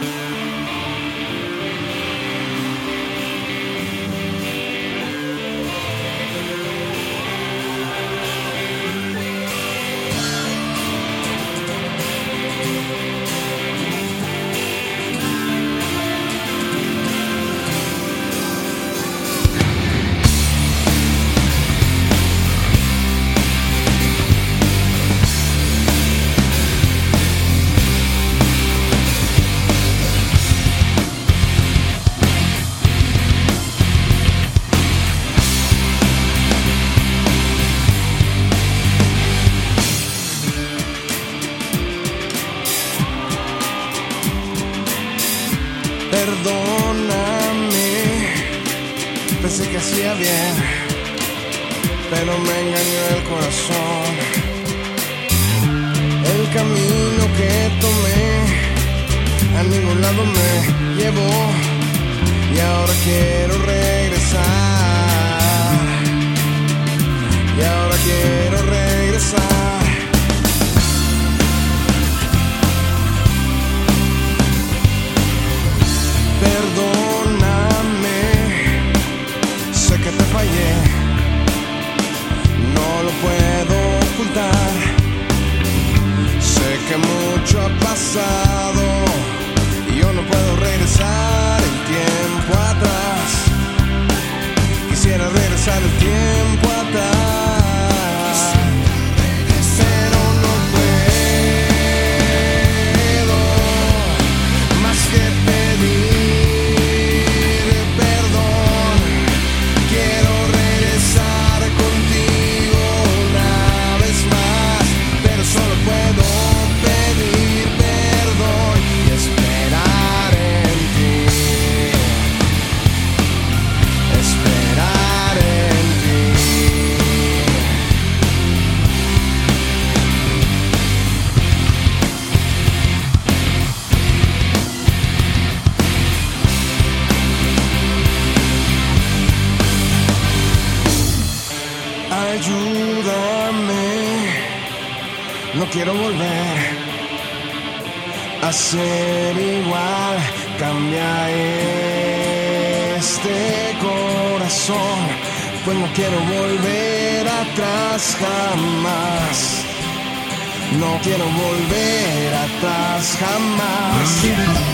Yeah. Pensé que hacía bien, pero me engañó el corazón. El camino que tomé a ningún lado me llevó y ahora quiero regresar. Y ahora quiero regresar. Te fallé, no lo puedo ocultar. Sé que mucho ha pasado Ayúdame, no quiero volver a ser igual. Cambia este corazón, pues no quiero volver atrás jamás. No quiero volver atrás jamás.